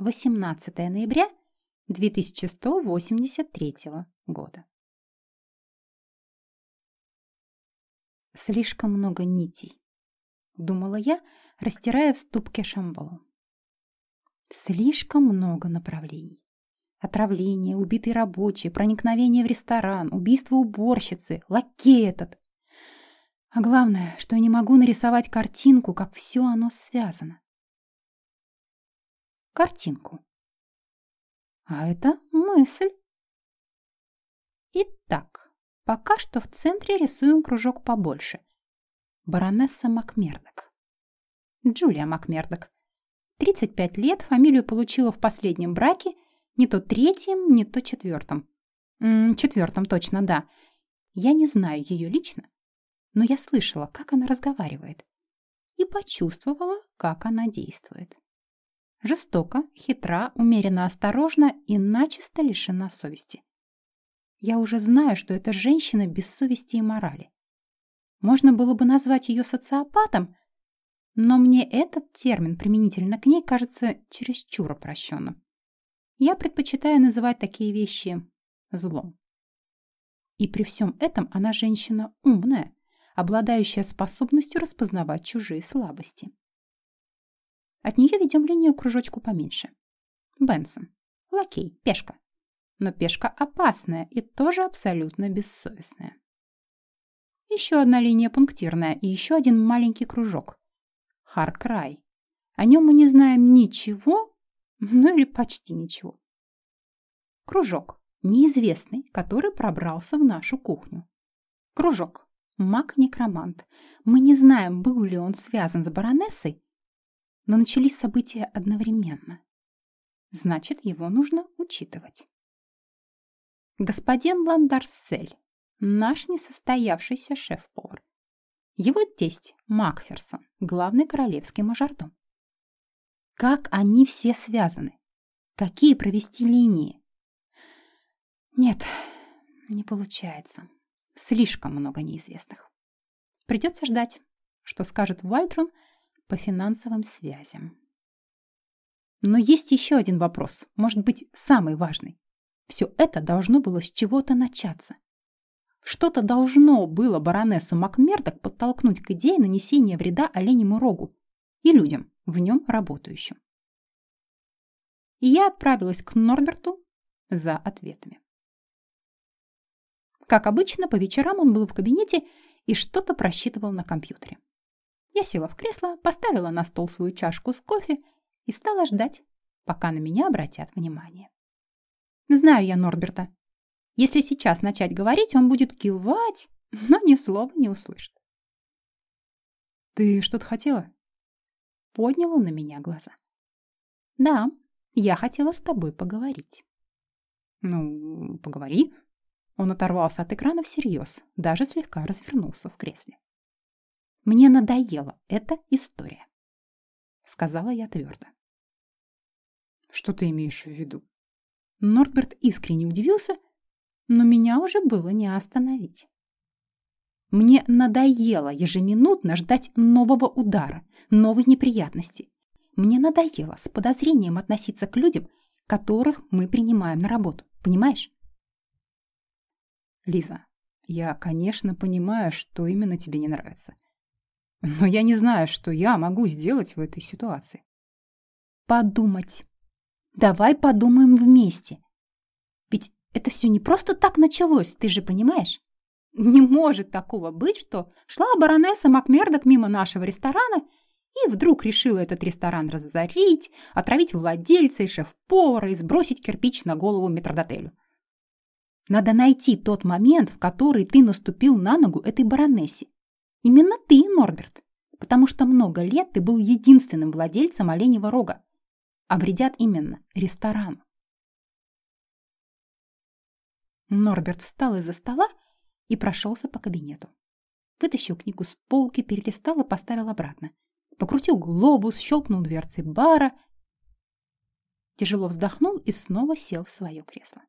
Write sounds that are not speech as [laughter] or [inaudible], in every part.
18 ноября 2183 года. Слишком много нитей, думала я, растирая в ступке шамбалу. Слишком много направлений. Отравление, убитый рабочий, проникновение в ресторан, убийство уборщицы, лакей этот. А главное, что я не могу нарисовать картинку, как все оно связано. Картинку. А это мысль. Итак, пока что в центре рисуем кружок побольше. Баронесса Макмердок. Джулия Макмердок. 35 лет, фамилию получила в последнем браке, не то третьем, не то четвертом. М -м, четвертом точно, да. Я не знаю ее лично, но я слышала, как она разговаривает, и почувствовала, как она действует. Жестоко, хитра, умеренно осторожна и начисто лишена совести. Я уже знаю, что это женщина без совести и морали. Можно было бы назвать ее социопатом, но мне этот термин применительно к ней кажется чересчур упрощенным. Я предпочитаю называть такие вещи злом. И при всем этом она женщина умная, обладающая способностью распознавать чужие слабости. От нее ведем линию кружочку поменьше. Бенсон. Лакей. Пешка. Но пешка опасная и тоже абсолютно бессовестная. Еще одна линия пунктирная и еще один маленький кружок. Харкрай. О нем мы не знаем ничего, ну или почти ничего. Кружок. Неизвестный, который пробрался в нашу кухню. Кружок. Маг-некромант. Мы не знаем, был ли он связан с баронессой, но начались события одновременно. Значит, его нужно учитывать. Господин Ландарсель, наш несостоявшийся шеф-повар. Его тесть Макферсон, главный королевский мажордом. Как они все связаны? Какие провести линии? Нет, не получается. Слишком много неизвестных. Придется ждать, что скажет Вальтрон по финансовым связям. Но есть еще один вопрос, может быть, самый важный. Все это должно было с чего-то начаться. Что-то должно было баронессу Макмердок подтолкнуть к идее нанесения вреда оленему рогу и людям, в нем работающим. И я отправилась к Норберту за ответами. Как обычно, по вечерам он был в кабинете и что-то просчитывал на компьютере. Я села в кресло, поставила на стол свою чашку с кофе и стала ждать, пока на меня обратят внимание. Знаю я Норберта. Если сейчас начать говорить, он будет кивать, но ни слова не услышит. «Ты что-то хотела?» Поднял он на меня глаза. «Да, я хотела с тобой поговорить». «Ну, поговори». Он оторвался от экрана всерьез, даже слегка развернулся в кресле. Мне надоела эта история. Сказала я твердо. Что ты имеешь в виду? Нортберт искренне удивился, но меня уже было не остановить. Мне надоело ежеминутно ждать нового удара, новой неприятности. Мне надоело с подозрением относиться к людям, которых мы принимаем на работу. Понимаешь? Лиза, я, конечно, понимаю, что именно тебе не нравится. Но я не знаю, что я могу сделать в этой ситуации. Подумать. Давай подумаем вместе. Ведь это все не просто так началось, ты же понимаешь? Не может такого быть, что шла баронесса Макмердок мимо нашего ресторана и вдруг решила этот ресторан разорить, отравить владельца и шеф-повара и сбросить кирпич на голову метрдотелю. Надо найти тот момент, в который ты наступил на ногу этой баронессе Именно ты, Норберт, потому что много лет ты был единственным владельцем оленевого рога. Вредят именно ресторан. Норберт встал из-за стола и прошелся по кабинету. Вытащил книгу с полки, перелистал и поставил обратно. Покрутил глобус, щелкнул дверцей бара, тяжело вздохнул и снова сел в свое кресло.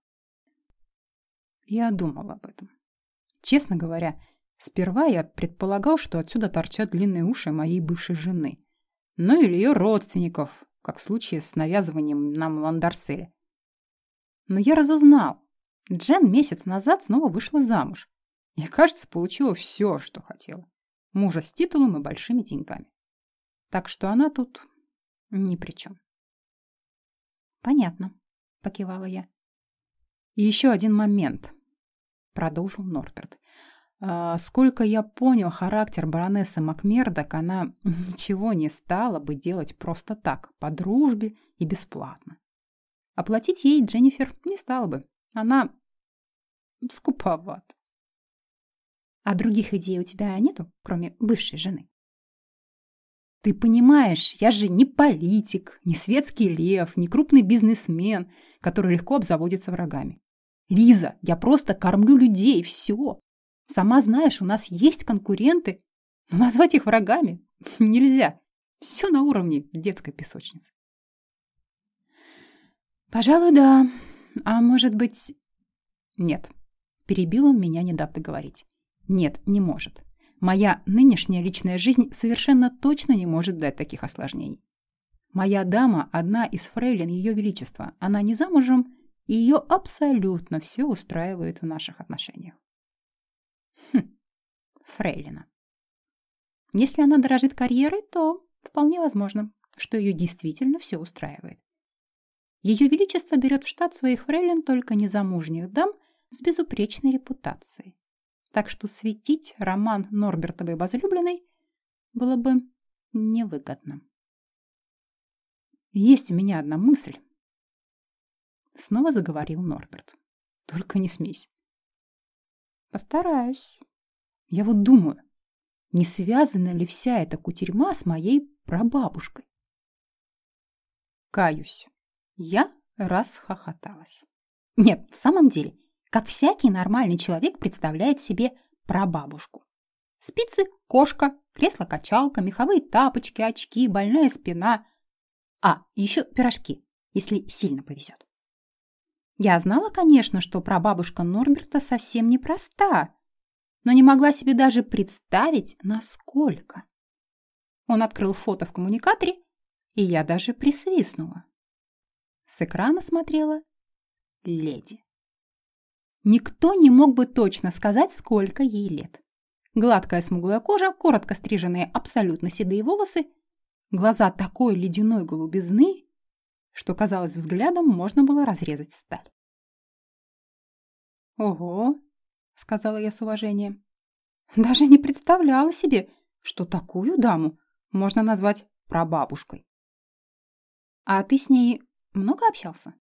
Я думал об этом. Честно говоря, Сперва я предполагал, что отсюда торчат длинные уши моей бывшей жены. Ну или ее родственников, как в случае с навязыванием нам Ландарселя. Но я разузнал. Джен месяц назад снова вышла замуж. И, кажется, получила все, что хотела. Мужа с титулом и большими деньгами. Так что она тут ни при чем. Понятно, покивала я. И еще один момент, продолжил Норберт. А, сколько я понял характер баронессы Макмердок, она [laughs] ничего не стала бы делать просто так, по дружбе и бесплатно. Оплатить ей Дженнифер не стала бы. Она скуповат. А других идей у тебя нету, кроме бывшей жены? Ты понимаешь, я же не политик, не светский лев, не крупный бизнесмен, который легко обзаводится врагами. Лиза, я просто кормлю людей, все. Сама знаешь, у нас есть конкуренты, но назвать их врагами [laughs] нельзя. Все на уровне детской песочницы. Пожалуй, да. А может быть... Нет. Перебил он меня, не дав договорить. Нет, не может. Моя нынешняя личная жизнь совершенно точно не может дать таких осложнений. Моя дама – одна из фрейлин Ее Величества. Она не замужем, и ее абсолютно все устраивает в наших отношениях. Хм, фрейлина. Если она дорожит карьерой, то вполне возможно, что ее действительно все устраивает. Ее Величество берет в штат своих фрейлин только незамужних дам с безупречной репутацией. Так что светить роман Норбертовой возлюбленной было бы невыгодно. Есть у меня одна мысль, Снова заговорил Норберт. Только не смейся. Постараюсь. Я вот думаю, не связана ли вся эта кутерьма с моей прабабушкой? Каюсь. Я расхохоталась. Нет, в самом деле, как всякий нормальный человек представляет себе прабабушку. Спицы, кошка, кресло-качалка, меховые тапочки, очки, больная спина. А, еще пирожки, если сильно повезет. Я знала, конечно, что прабабушка Норберта совсем непроста, но не могла себе даже представить, насколько. Он открыл фото в коммуникаторе, и я даже присвистнула. С экрана смотрела леди. Никто не мог бы точно сказать, сколько ей лет. Гладкая смуглая кожа, коротко стриженные абсолютно седые волосы, глаза такой ледяной голубизны, что, казалось, взглядом можно было разрезать сталь. «Ого!» — сказала я с уважением. «Даже не представляла себе, что такую даму можно назвать прабабушкой». «А ты с ней много общался?»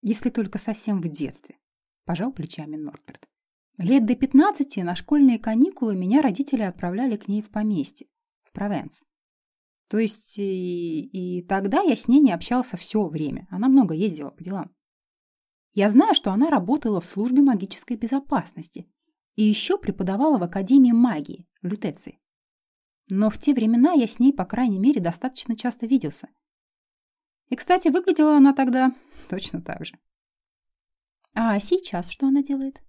«Если только совсем в детстве», — пожал плечами Нордберт. «Лет до пятнадцати на школьные каникулы меня родители отправляли к ней в поместье, в Провенс. То есть и, и тогда я с ней не общался все время. Она много ездила по делам. Я знаю, что она работала в службе магической безопасности и еще преподавала в Академии магии Лютеции. Но в те времена я с ней, по крайней мере, достаточно часто виделся. И, кстати, выглядела она тогда точно так же. А сейчас что она делает?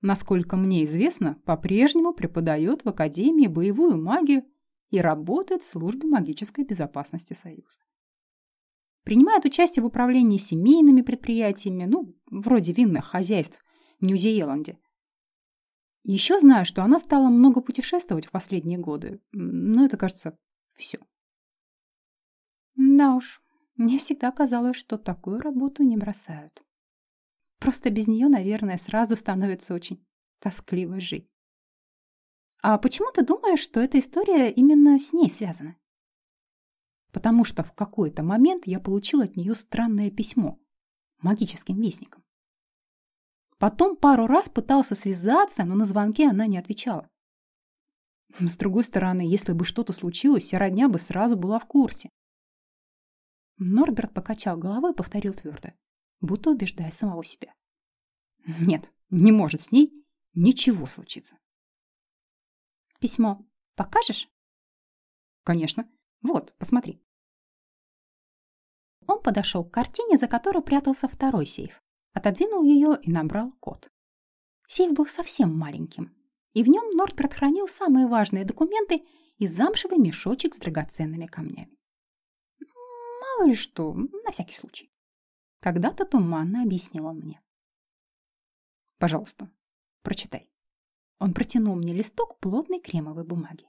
Насколько мне известно, по-прежнему преподает в Академии боевую магию и работает в службе магической безопасности Союза. Принимает участие в управлении семейными предприятиями, ну, вроде винных хозяйств в Нью-Зеланде. Еще знаю, что она стала много путешествовать в последние годы. Но это, кажется, все. Да уж, мне всегда казалось, что такую работу не бросают. Просто без нее, наверное, сразу становится очень тоскливо жить. А почему ты думаешь, что эта история именно с ней связана? Потому что в какой-то момент я получил от нее странное письмо магическим вестником. Потом пару раз пытался связаться, но на звонки она не отвечала. С другой стороны, если бы что-то случилось, вся родня бы сразу была в курсе. Норберт покачал головой и повторил твердо, будто убеждая самого себя. Нет, не может с ней ничего случиться. Письмо покажешь? Конечно. Вот, посмотри. Он подошел к картине, за которой прятался второй сейф, отодвинул ее и набрал код. Сейф был совсем маленьким, и в нем Нордберт хранил самые важные документы и замшевый мешочек с драгоценными камнями. Мало ли что, на всякий случай. Когда-то туманно объяснил он мне. Пожалуйста, прочитай. Он протянул мне листок плотной кремовой бумаги.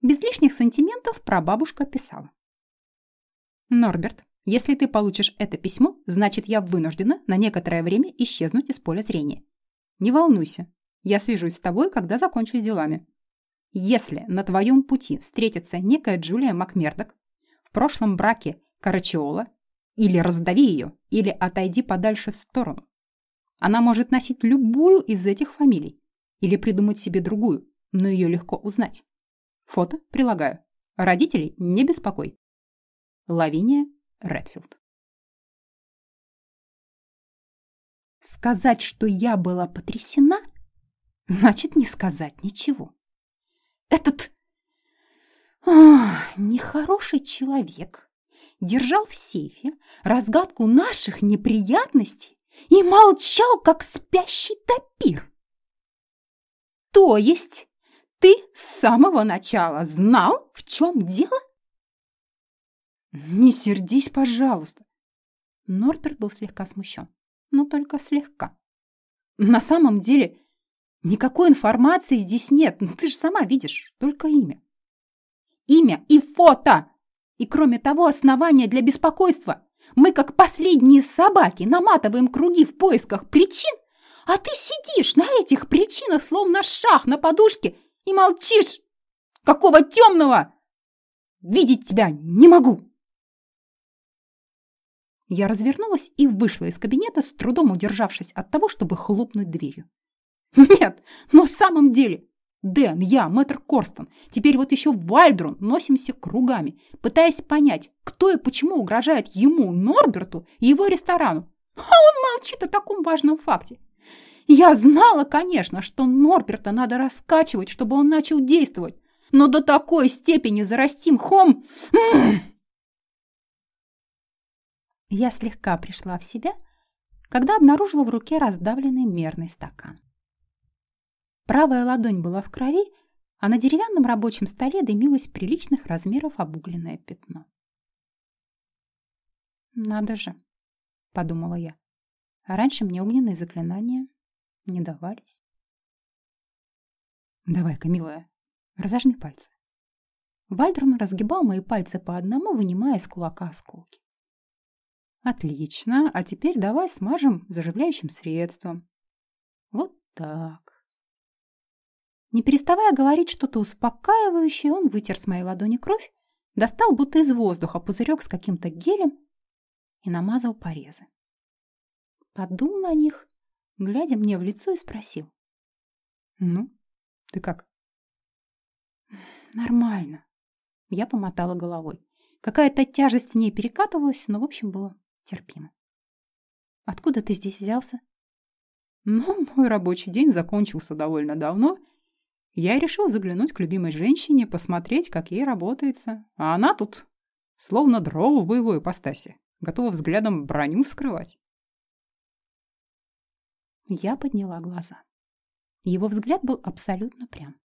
Без лишних сантиментов прабабушка писала. «Норберт, если ты получишь это письмо, значит, я вынуждена на некоторое время исчезнуть из поля зрения. Не волнуйся, я свяжусь с тобой, когда закончу с делами. Если на твоем пути встретится некая Джулия Макмердок, в прошлом браке Карачиола, или раздави ее, или отойди подальше в сторону. Она может носить любую из этих фамилий, или придумать себе другую, но ее легко узнать. Фото прилагаю. Родителей не беспокой. Лавиния Редфилд. Сказать, что я была потрясена, значит не сказать ничего. Этот ох, нехороший человек держал в сейфе разгадку наших неприятностей и молчал, как спящий топир. То есть ты с самого начала знал, в чем дело? Не сердись, пожалуйста. Норберт был слегка смущен, но только слегка. На самом деле, никакой информации здесь нет. Ты же сама видишь, только имя. Имя и фото! И кроме того, основания для беспокойства. Мы, как последние собаки, наматываем круги в поисках причин, а ты сидишь на этих причинах, словно шах на подушке, и молчишь? Какого темного? Видеть тебя не могу!» Я развернулась и вышла из кабинета, с трудом удержавшись от того, чтобы хлопнуть дверью. «Нет, но в самом деле...» Дэн, я, мэтр Корстон, теперь вот еще Вальдрон носимся кругами, пытаясь понять, кто и почему угрожает ему, Норберту и его ресторану. А он молчит о таком важном факте. Я знала, конечно, что Норберта надо раскачивать, чтобы он начал действовать. Но до такой степени зарасти мхом... Я слегка пришла в себя, когда обнаружила в руке раздавленный мерный стакан. Правая ладонь была в крови, а на деревянном рабочем столе дымилось приличных размеров обугленное пятно. «Надо же», — подумала я. А раньше мне огненные заклинания не давались. «Давай-ка, милая, разожми пальцы». Вальдрон разгибал мои пальцы по одному, вынимая из кулака осколки. «Отлично, а теперь давай смажем заживляющим средством. Вот так». Не переставая говорить что-то успокаивающее, он вытер с моей ладони кровь, достал будто из воздуха пузырек с каким-то гелем и намазал порезы. Подул на них глядя мне в лицо и спросил. «Ну, ты как?» «Нормально». Я помотала головой. Какая-то тяжесть в ней перекатывалась, но, в общем, было терпимо. «Откуда ты здесь взялся?» «Ну, мой рабочий день закончился довольно давно. Я решил заглянуть к любимой женщине, посмотреть, как ей работается. А она тут словно дрова в боевой ипостаси, готова взглядом броню вскрывать. Я подняла глаза. Его взгляд был абсолютно прям.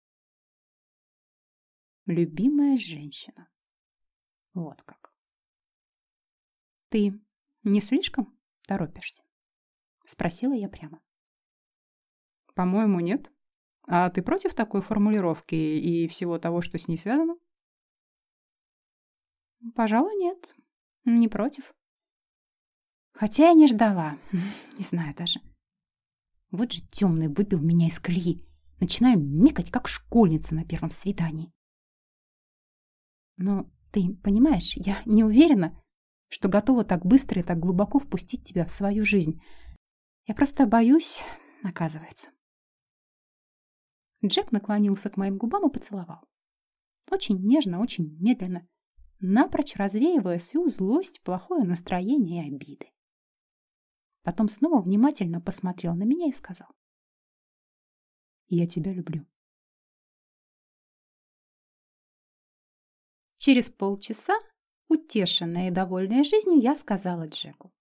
Любимая женщина. Вот как. Ты не слишком торопишься? Спросила я прямо. По-моему, нет. А ты против такой формулировки и всего того, что с ней связано? Пожалуй, нет. Не против. Хотя я не ждала. [laughs] Не знаю даже. Вот же темный выпил меня из колеи. Начинаю мекать, как школьница на первом свидании. Но ты понимаешь, я не уверена, что готова так быстро и так глубоко впустить тебя в свою жизнь. Я просто боюсь, оказывается. Джек наклонился к моим губам и поцеловал. Очень нежно, очень медленно, напрочь развеивая всю злость, плохое настроение и обиды. Потом снова внимательно посмотрел на меня и сказал. «Я тебя люблю». Через полчаса, утешенная и довольная жизнью, я сказала Джеку.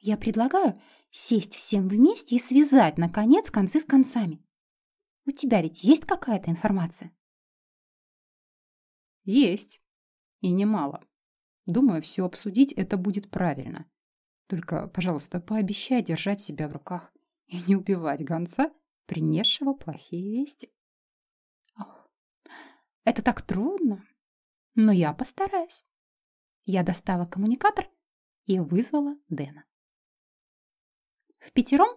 «Я предлагаю сесть всем вместе и связать, наконец, концы с концами. У тебя ведь есть какая-то информация?» «Есть. И немало», Думаю, все обсудить это будет правильно. Только, пожалуйста, пообещай держать себя в руках и не убивать гонца, принесшего плохие вести. Ох, это так трудно. Но я постараюсь. Я достала коммуникатор и вызвала Дэна. В пятером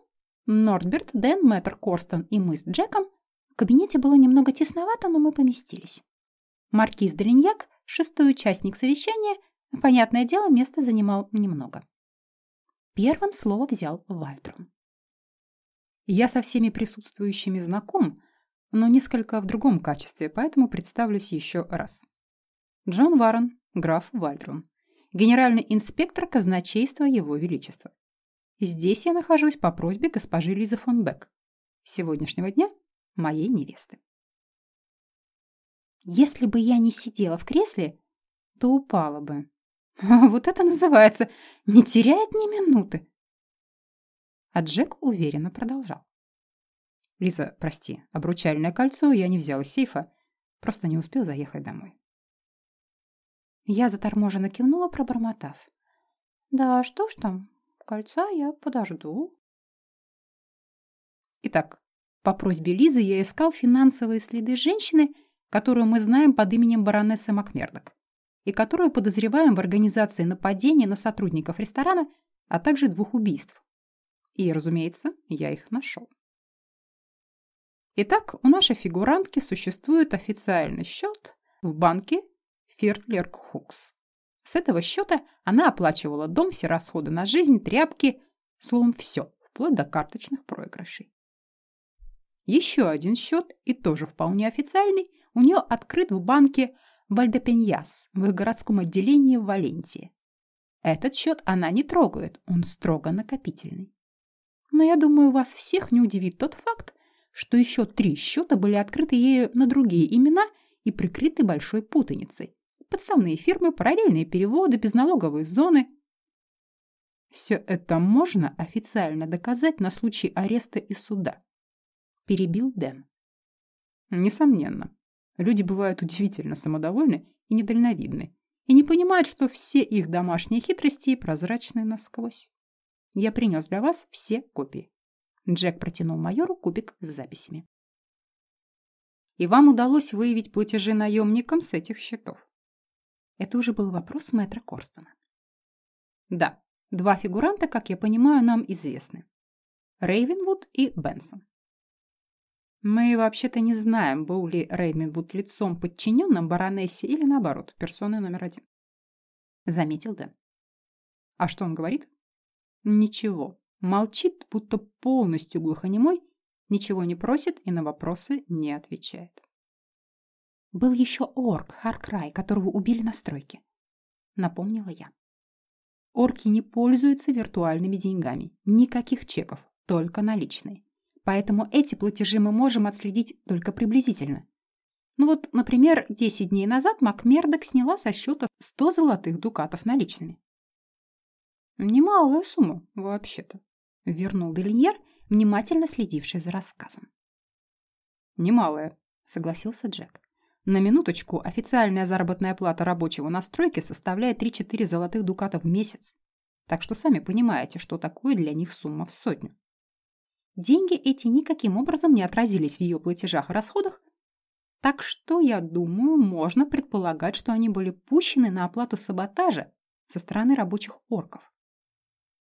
Нордберт, Дэн, Мэтр, Корстон и мы с Джеком в кабинете было немного тесновато, но мы поместились. Маркиз Дриньяк, шестой участник совещания, понятное дело, место занимал немного. Первым слово взял Вальтрум. Я со всеми присутствующими знаком, но несколько в другом качестве, поэтому представлюсь еще раз. Джон Варон, граф Вальтрум, генеральный инспектор казначейства Его Величества. Здесь я нахожусь по просьбе госпожи Лизы фон Бек, сегодняшнего дня моей невесты. Если бы я не сидела в кресле, то упала бы. [laughs] Вот это называется не теряет ни минуты. А Джек уверенно продолжал. Лиза, прости, обручальное кольцо я не взял из сейфа, просто не успел заехать домой. Я заторможенно кивнула, пробормотав. Да что ж там, кольца я подожду. Итак, по просьбе Лизы я искал финансовые следы женщины, которую мы знаем под именем баронессы Макмердок, и которую подозреваем в организации нападения на сотрудников ресторана, а также двух убийств. И, разумеется, я их нашел. Итак, у нашей фигурантки существует официальный счет в банке Фиртлерк Хукс. С этого счета она оплачивала дом, все расходы на жизнь, тряпки, словом, все, вплоть до карточных проигрышей. Еще один счет, и тоже вполне официальный, у нее открыт в банке Вальдепеньяс в их городском отделении в Валенсии. Этот счет она не трогает, он строго накопительный. Но я думаю, вас всех не удивит тот факт, что еще три счета были открыты ею на другие имена и прикрыты большой путаницей. Подставные фирмы, параллельные переводы, безналоговые зоны. Все это можно официально доказать на случай ареста и суда. Перебил Дэн. Несомненно. Люди бывают удивительно самодовольны и недальновидны, и не понимают, что все их домашние хитрости прозрачны насквозь. Я принес для вас все копии. Джек протянул майору кубик с записями. И вам удалось выявить платежи наемникам с этих счетов? Это уже был вопрос мэтра Корстона. Да, два фигуранта, как я понимаю, нам известны. Рейвенвуд и Бенсон. Мы вообще-то не знаем, был ли Рейвенвуд лицом подчиненным баронессе или, наоборот, персоной номер один. Заметил Дэн. А что он говорит? Ничего. Молчит, будто полностью глухонемой, ничего не просит и на вопросы не отвечает. Был еще орк Харкрай, которого убили на стройке. Напомнила я. Орки не пользуются виртуальными деньгами. Никаких чеков, только наличные. Поэтому эти платежи мы можем отследить только приблизительно. Ну вот, например, 10 дней назад Макмердок сняла со счета 100 золотых дукатов наличными. Немалая сумма, вообще-то, вернул Делиньер, внимательно следивший за рассказом. Немалая, согласился Джек. На минуточку, официальная заработная плата рабочего на стройке составляет 3-4 золотых дуката в месяц. Так что сами понимаете, что такое для них сумма в сотню. Деньги эти никаким образом не отразились в ее платежах и расходах, так что, я думаю, можно предполагать, что они были пущены на оплату саботажа со стороны рабочих орков.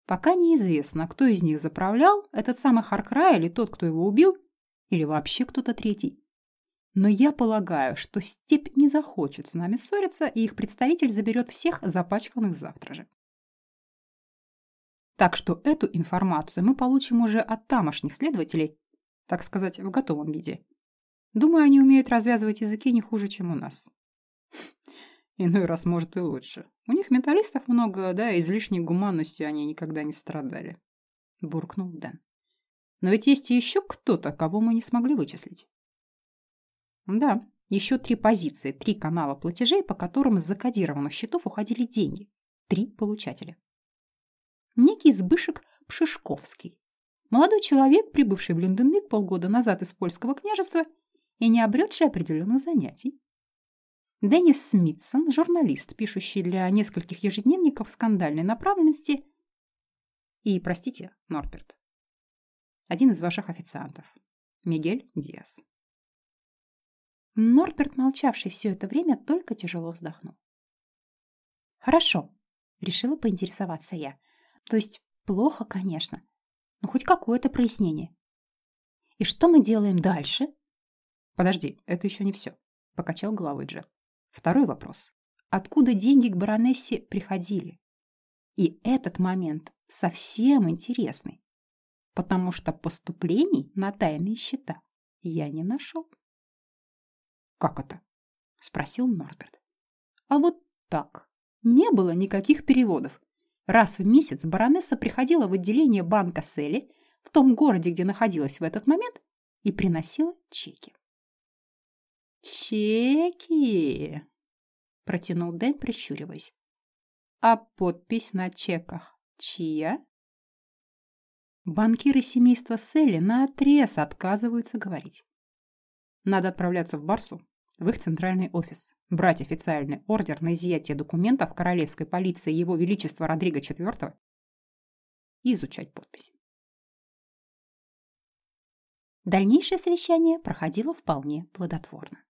Пока неизвестно, кто из них заправлял, этот самый Харкрай или тот, кто его убил, или вообще кто-то третий. Но я полагаю, что степь не захочет с нами ссориться, и их представитель заберет всех запачканных завтра же. Так что эту информацию мы получим уже от тамошних следователей, так сказать, в готовом виде. Думаю, они умеют развязывать языки не хуже, чем у нас. [laughs] Иной раз, может, и лучше. У них менталистов много, да, излишней гуманностью они никогда не страдали. Буркнул Дэн. Но ведь есть еще кто-то, кого мы не смогли вычислить. Да, еще три позиции, три канала платежей, по которым с закодированных счетов уходили деньги. Три получателя. Некий Збышек Пшишковский. Молодой человек, прибывший в Люнденвик полгода назад из польского княжества и не обретший определенных занятий. Деннис Смитсон, журналист, пишущий для нескольких ежедневников скандальной направленности. И, простите, Норберт, один из ваших официантов, Мигель Диас. Норберт, молчавший все это время, только тяжело вздохнул. «Хорошо», — решила поинтересоваться я. «То есть плохо, конечно, но хоть какое-то прояснение. И что мы делаем дальше?» «Подожди, это еще не все», — покачал головой Джек. «Второй вопрос. Откуда деньги к баронессе приходили?» И этот момент совсем интересный, потому что поступлений на тайные счета я не нашел. «Как это?» — спросил Норберт. «А вот так. Не было никаких переводов. Раз в месяц баронесса приходила в отделение банка Селли в том городе, где находилась в этот момент, и приносила чеки. «Чеки!» — протянул Дэн, прищуриваясь. «А подпись на чеках чья?» Банкиры семейства Селли наотрез отказываются говорить. Надо отправляться в Барсу, в их центральный офис, брать официальный ордер на изъятие документов королевской полиции Его Величества Родриго IV и изучать подписи. Дальнейшее совещание проходило вполне плодотворно.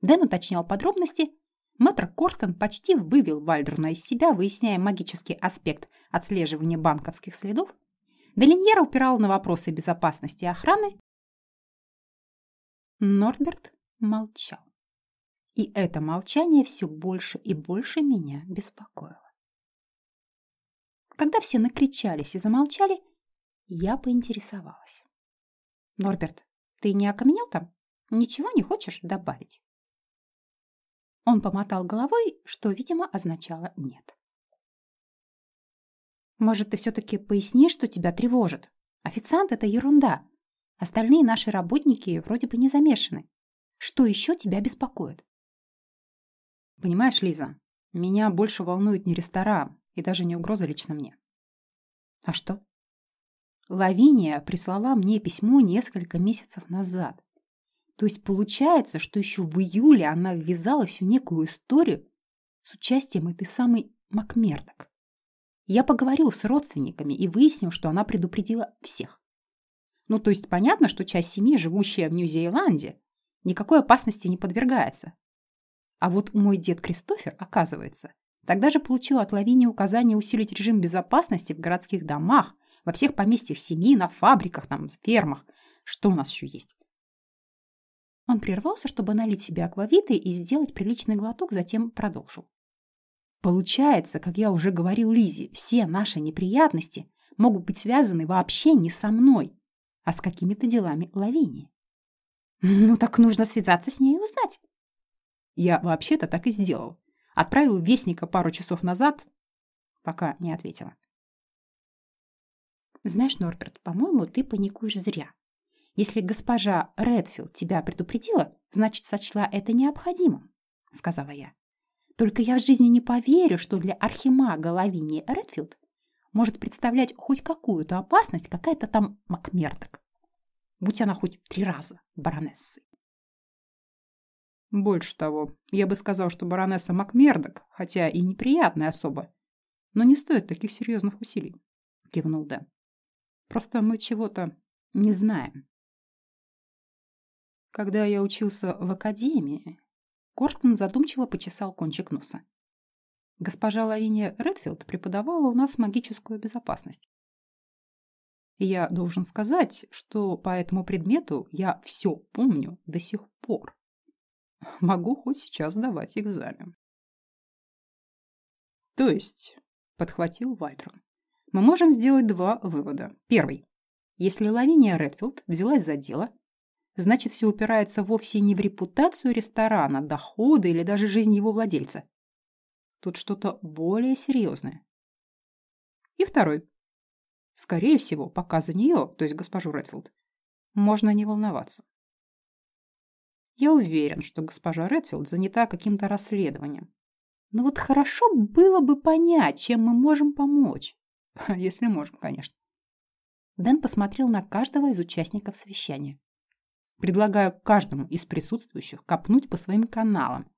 Дэн уточнял подробности. Мэтр Корстен почти вывел Вальдруна из себя, выясняя магический аспект отслеживания банковских следов. Делиньера упирал на вопросы безопасности и охраны. Норберт молчал. И это молчание все больше и больше меня беспокоило. Когда все накричались и замолчали, я поинтересовалась. «Норберт, ты не окаменел там? Ничего не хочешь добавить?» Он помотал головой, что, видимо, означало «нет». «Может, ты все-таки пояснишь, что тебя тревожит? Официант — это ерунда. Остальные наши работники вроде бы не замешаны. Что еще тебя беспокоит?» «Понимаешь, Лиза, меня больше волнует не ресторан и даже не угроза лично мне». «А что?» Лавиния прислала мне письмо несколько месяцев назад. То есть получается, что еще в июле она ввязалась в некую историю с участием этой самой Макмердок. Я поговорил с родственниками и выяснил, что она предупредила всех. Ну, то есть понятно, что часть семьи, живущая в Нью-Зеландии, никакой опасности не подвергается. А вот мой дед Кристофер, оказывается, тогда же получил от Лавинии указание усилить режим безопасности в городских домах, во всех поместьях семьи, на фабриках, там, фермах. Что у нас еще есть? Он прервался, чтобы налить себе аквавиты и сделать приличный глоток, затем продолжил. Получается, как я уже говорил Лизе, все наши неприятности могут быть связаны вообще не со мной, а с какими-то делами Лавинии. Ну так нужно связаться с ней и узнать. Я вообще-то так и сделал. Отправил вестника пару часов назад, пока не ответила. Знаешь, Норберт, по-моему, ты паникуешь зря. Если госпожа Редфилд тебя предупредила, значит, сочла это необходимым, сказала я. Только я в жизни не поверю, что для архимага Лавинии Редфилд может представлять хоть какую-то опасность какая-то там Макмерток. Будь она хоть три раза баронессой. Больше того, я бы сказал, что баронесса Макмердок, хотя и неприятная особа, но не стоит таких серьезных усилий, кивнул Дэн. Просто мы чего-то не знаем. Когда я учился в академии, Корстен задумчиво почесал кончик носа. Госпожа Лавиния Редфилд преподавала у нас магическую безопасность. И я должен сказать, что по этому предмету я все помню до сих пор. Могу хоть сейчас давать экзамен. То есть, подхватил Вальтрон, мы можем сделать два вывода. Первый. Если Лавиния Редфилд взялась за дело, значит, все упирается вовсе не в репутацию ресторана, доходы или даже жизнь его владельца. Тут что-то более серьезное. И второй. Скорее всего, пока за нее, то есть госпожу Редфилд, можно не волноваться. Я уверен, что госпожа Редфилд занята каким-то расследованием. Но вот хорошо было бы понять, чем мы можем помочь. [laughs] Если можем, конечно. Дэн посмотрел на каждого из участников совещания. Предлагаю каждому из присутствующих копнуть по своим каналам,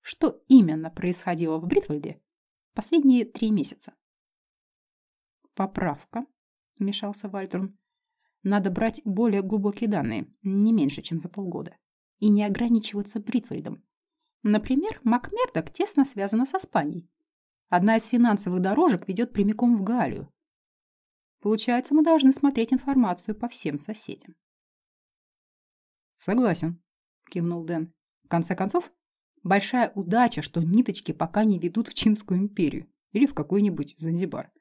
что именно происходило в Бритвальде последние три месяца. «Поправка», — вмешался Вальтерн. «Надо брать более глубокие данные, не меньше, чем за полгода, и не ограничиваться Бритвальдом. Например, Макмердок тесно связана с Испанией. Одна из финансовых дорожек ведет прямиком в Галию. Получается, мы должны смотреть информацию по всем соседям. «Согласен», — кивнул Дэн. «В конце концов, большая удача, что ниточки пока не ведут в Чинскую империю или в какой-нибудь Занзибар.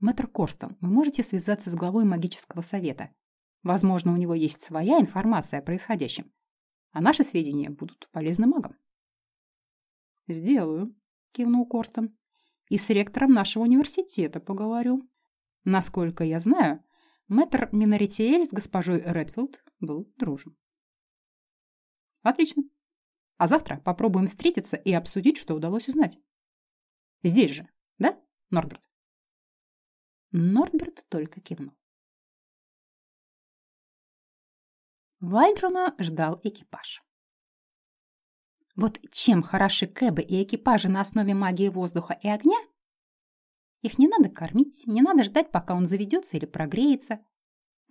Мэтр Корстон, вы можете связаться с главой магического совета. Возможно, у него есть своя информация о происходящем, а наши сведения будут полезны магам. «Сделаю», — кивнул Корстон. «И с ректором нашего университета поговорю. Насколько я знаю, мэтр Миноритиэль с госпожой Редфилд был дружен». «Отлично. А завтра попробуем встретиться и обсудить, что удалось узнать. Здесь же, да, Норберт?» Норберт только кивнул. Вальдрона ждал экипаж. Вот чем хороши кэбы и экипажи на основе магии воздуха и огня? Их не надо кормить, не надо ждать, пока он заведется или прогреется.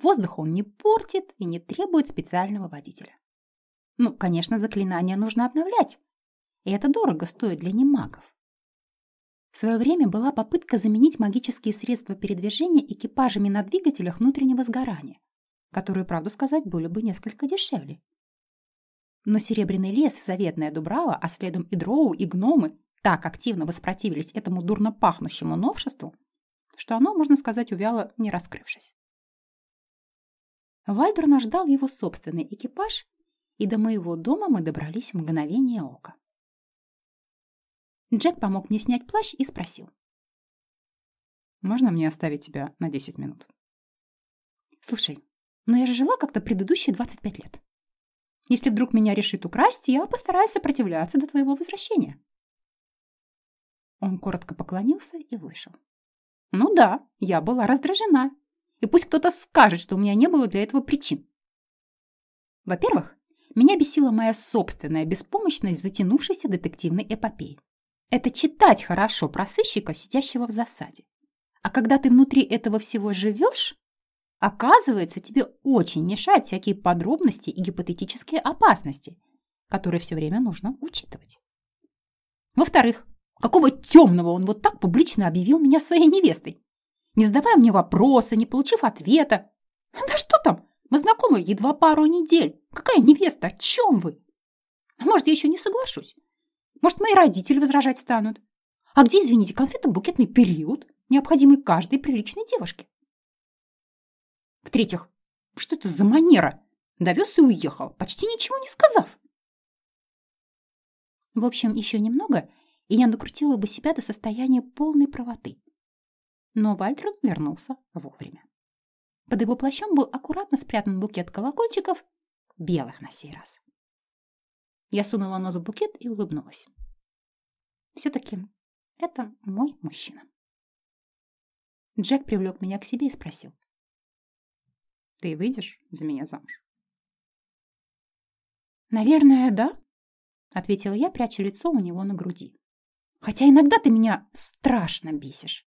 Воздух он не портит и не требует специального водителя. Ну, конечно, заклинания нужно обновлять, и это дорого стоит для немагов. В свое время была попытка заменить магические средства передвижения экипажами на двигателях внутреннего сгорания, которые, правду сказать, были бы несколько дешевле. Но Серебряный лес, Заветная Дубрава, а следом и дроу, и гномы так активно воспротивились этому дурно пахнущему новшеству, что оно, можно сказать, увяло, не раскрывшись. Вальберна ждал его собственный экипаж, и до моего дома мы добрались в мгновение ока. Джек помог мне снять плащ и спросил. «Можно мне оставить тебя на 10 минут?» «Слушай, но я же жила как-то предыдущие 25 лет. Если вдруг меня решит украсть, я постараюсь сопротивляться до твоего возвращения». Он коротко поклонился и вышел. «Ну да, я была раздражена. И пусть кто-то скажет, что у меня не было для этого причин. Во-первых, меня бесила моя собственная беспомощность в затянувшейся детективной эпопее. Это читать хорошо про сыщика, сидящего в засаде. А когда ты внутри этого всего живешь, оказывается, тебе очень мешают всякие подробности и гипотетические опасности, которые все время нужно учитывать. Во-вторых, какого темного он вот так публично объявил меня своей невестой, не задавая мне вопроса, не получив ответа. [laughs] Да что там, мы знакомы едва пару недель. Какая невеста, о чем вы? Может, я еще не соглашусь. Может, мои родители возражать станут? А где, извините, конфетно-букетный период, необходимый каждой приличной девушке? В-третьих, что это за манера? Довез и уехал, почти ничего не сказав. В общем, еще немного, и я накрутила бы себя до состояния полной правоты. Но Вальтрон вернулся вовремя. Под его плащом был аккуратно спрятан букет колокольчиков, белых на сей раз. Я сунула нос в букет и улыбнулась. Все-таки это мой мужчина. Джек привлек меня к себе и спросил. «Ты выйдешь за меня замуж?» «Наверное, да», — ответила я, пряча лицо у него на груди. «Хотя иногда ты меня страшно бесишь».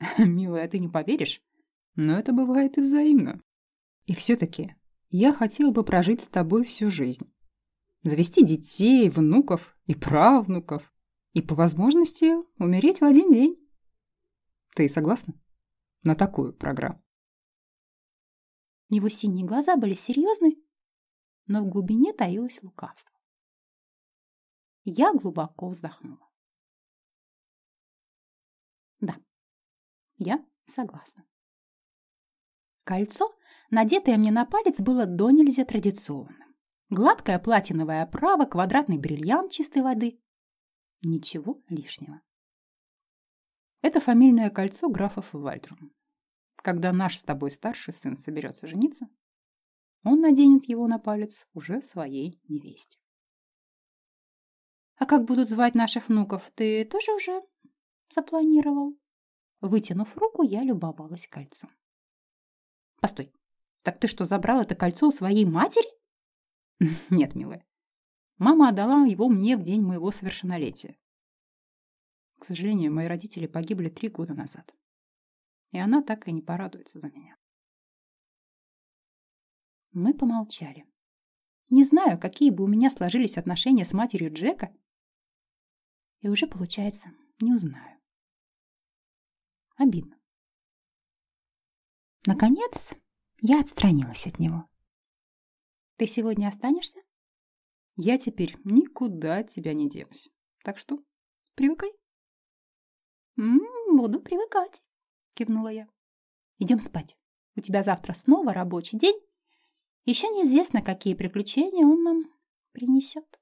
[laughs] «Милая, ты не поверишь, но это бывает и взаимно. И все-таки я хотел бы прожить с тобой всю жизнь завести детей, внуков и правнуков, и по возможности умереть в один день. Ты согласна на такую программу? Его синие глаза были серьезны, но в глубине таилось лукавство. Я глубоко вздохнула. Да, я согласна. Кольцо, надетое мне на палец, было до нельзя традиционным. Гладкая платиновая оправа, квадратный бриллиант чистой воды. Ничего лишнего. Это фамильное кольцо графов Вальтрум. Когда наш с тобой старший сын соберется жениться, он наденет его на палец уже своей невесте. А как будут звать наших внуков, ты тоже уже запланировал? Вытянув руку, я любовалась кольцом. Постой, так ты что, забрал это кольцо у своей матери? [laughs] Нет, милая. Мама отдала его мне в день моего совершеннолетия. К сожалению, мои родители погибли три года назад. И она так и не порадуется за меня. Мы помолчали. Не знаю, какие бы у меня сложились отношения с матерью Джека. И уже, получается, не узнаю. Обидно. Наконец, я отстранилась от него. Ты сегодня останешься? Я теперь никуда тебя не денусь. Так что привыкай. М -м, буду привыкать, кивнула я. Идем спать. У тебя завтра снова рабочий день. Еще неизвестно, какие приключения он нам принесет.